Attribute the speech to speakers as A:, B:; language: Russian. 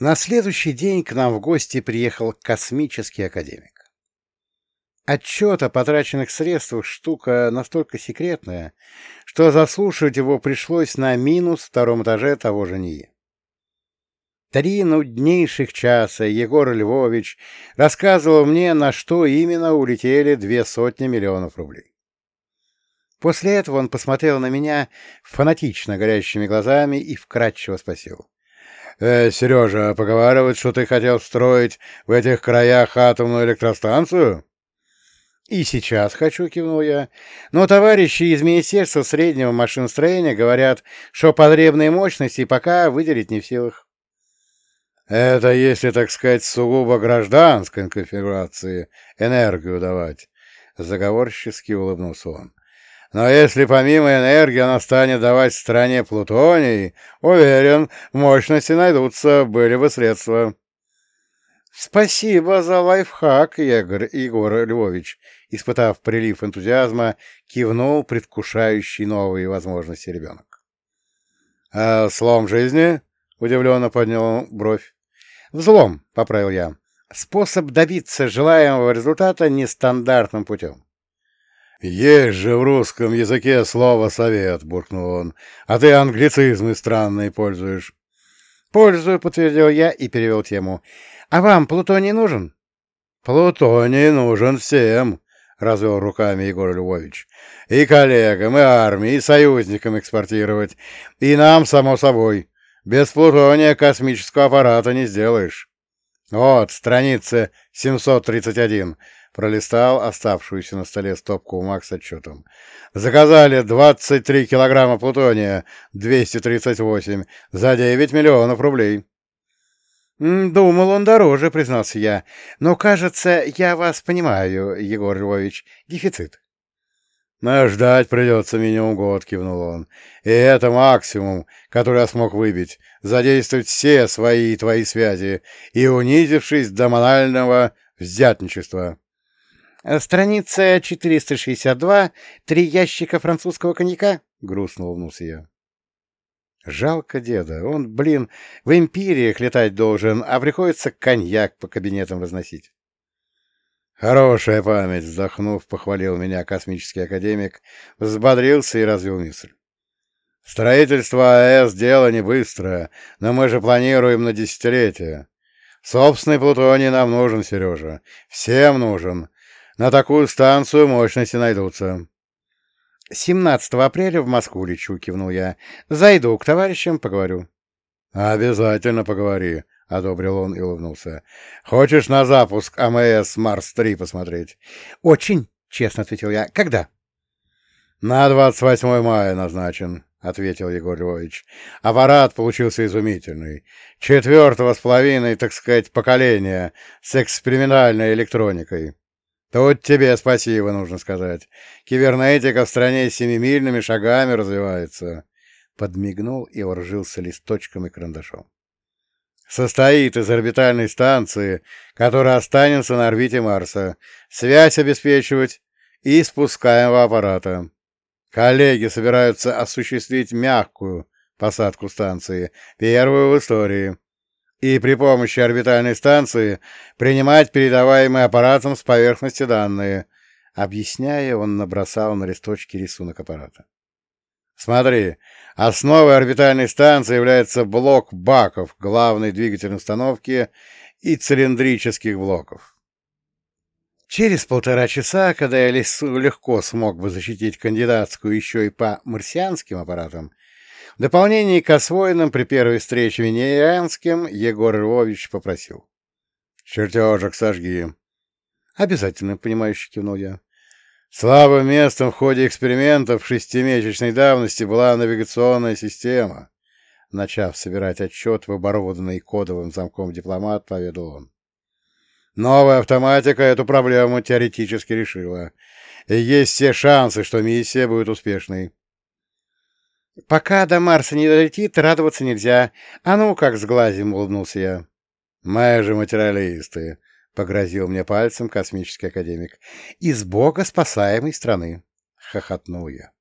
A: На следующий день к нам в гости приехал космический академик. Отчет о потраченных средствах штука настолько секретная, что заслушивать его пришлось на минус втором этаже того же НИИ. Три нуднейших часа Егор Львович рассказывал мне, на что именно улетели две сотни миллионов рублей. После этого он посмотрел на меня фанатично горящими глазами и вкратчиво спросил. «Э, Сережа, поговаривают, что ты хотел строить в этих краях атомную электростанцию?» «И сейчас хочу», — кивнул я. «Но товарищи из Министерства среднего машиностроения говорят, что потребные мощности пока выделить не в силах».
B: Это если, так сказать, сугубо гражданской конфигурации энергию давать, — заговорчески улыбнулся он. Но если помимо энергии она станет давать стране плутоний, уверен, мощности найдутся, были бы средства.
A: — Спасибо за лайфхак, Егор, Егор Львович, испытав прилив энтузиазма, кивнул предвкушающий новые возможности ребенок.
B: — А слом жизни? — удивленно поднял бровь.
A: Взлом, — поправил я. Способ добиться желаемого результата нестандартным путем.
B: «Есть же в русском языке слово «совет», — буркнул он, — «а ты англицизмы странные пользуешь».
A: «Пользую», — подтвердил я и перевел тему. «А вам плутоний нужен?»
B: «Плутоний нужен всем», — развел руками Егор Львович. «И коллегам, и армии, и союзникам экспортировать. И нам, само собой. Без плутония космического аппарата не сделаешь. Вот, страница 731. Пролистал оставшуюся на столе стопку бумаг с отчетом. Заказали 23 килограмма плутония, 238, за 9 миллионов рублей.
A: «Думал, он дороже», — признался я. «Но, кажется, я вас понимаю, Егор Львович. Дефицит».
B: «Но ждать придется минимум год», — кивнул он. «И это максимум, который я смог выбить, задействовать все свои и твои связи и унизившись до монального взятничества».
A: «Страница 462, три ящика французского коньяка?» — грустно улыбнулся я. Жалко деда. Он, блин, в империях летать должен, а приходится коньяк по кабинетам разносить.
B: Хорошая память, вздохнув, похвалил меня космический академик, взбодрился и развил мысль. Строительство АЭС — дело не быстрое, но мы же планируем на десятилетия. Собственный плутоний нам нужен, Сережа. Всем нужен. На такую станцию мощности найдутся.
A: 17 апреля в Москву лечу, кивнул я. Зайду к товарищам, поговорю.
B: Обязательно поговори, — одобрил он и улыбнулся. — Хочешь на запуск АМС Марс-3 посмотреть?
A: — Очень, — честно ответил я. — Когда?
B: — На 28 мая назначен, — ответил Егор Львович. — Аппарат получился изумительный. Четвертого с половиной, так сказать, поколения, с экспериментальной электроникой. Тут тебе спасибо, нужно сказать. Кибернетика в стране семимильными шагами развивается. Подмигнул и вооружился листочком и карандашом состоит из орбитальной станции, которая останется на орбите Марса, связь обеспечивать и спускаемого аппарата. Коллеги собираются осуществить мягкую посадку станции, первую в истории, и при помощи орбитальной станции принимать передаваемые аппаратом с поверхности данные. Объясняя, он набросал на листочке рисунок аппарата. Смотри, основой орбитальной станции является блок баков главной двигательной установки и цилиндрических блоков. Через полтора часа, когда я легко смог бы защитить кандидатскую еще и по марсианским аппаратам, в дополнение к освоенным при первой встрече венерианским Егор Львович попросил. «Чертежик сожги». «Обязательно», — понимающе кивнул я. Слабым местом в ходе экспериментов шестимесячной давности была навигационная система. Начав собирать отчет в оборудованный кодовым замком дипломат, поведал он. Новая автоматика эту проблему теоретически решила. И есть все шансы, что миссия будет успешной. «Пока до Марса не долетит, радоваться нельзя. А ну, как сглазим!» — улыбнулся я. «Мы же материалисты!» — погрозил мне пальцем космический академик. — Из бога спасаемой страны! — хохотнул я.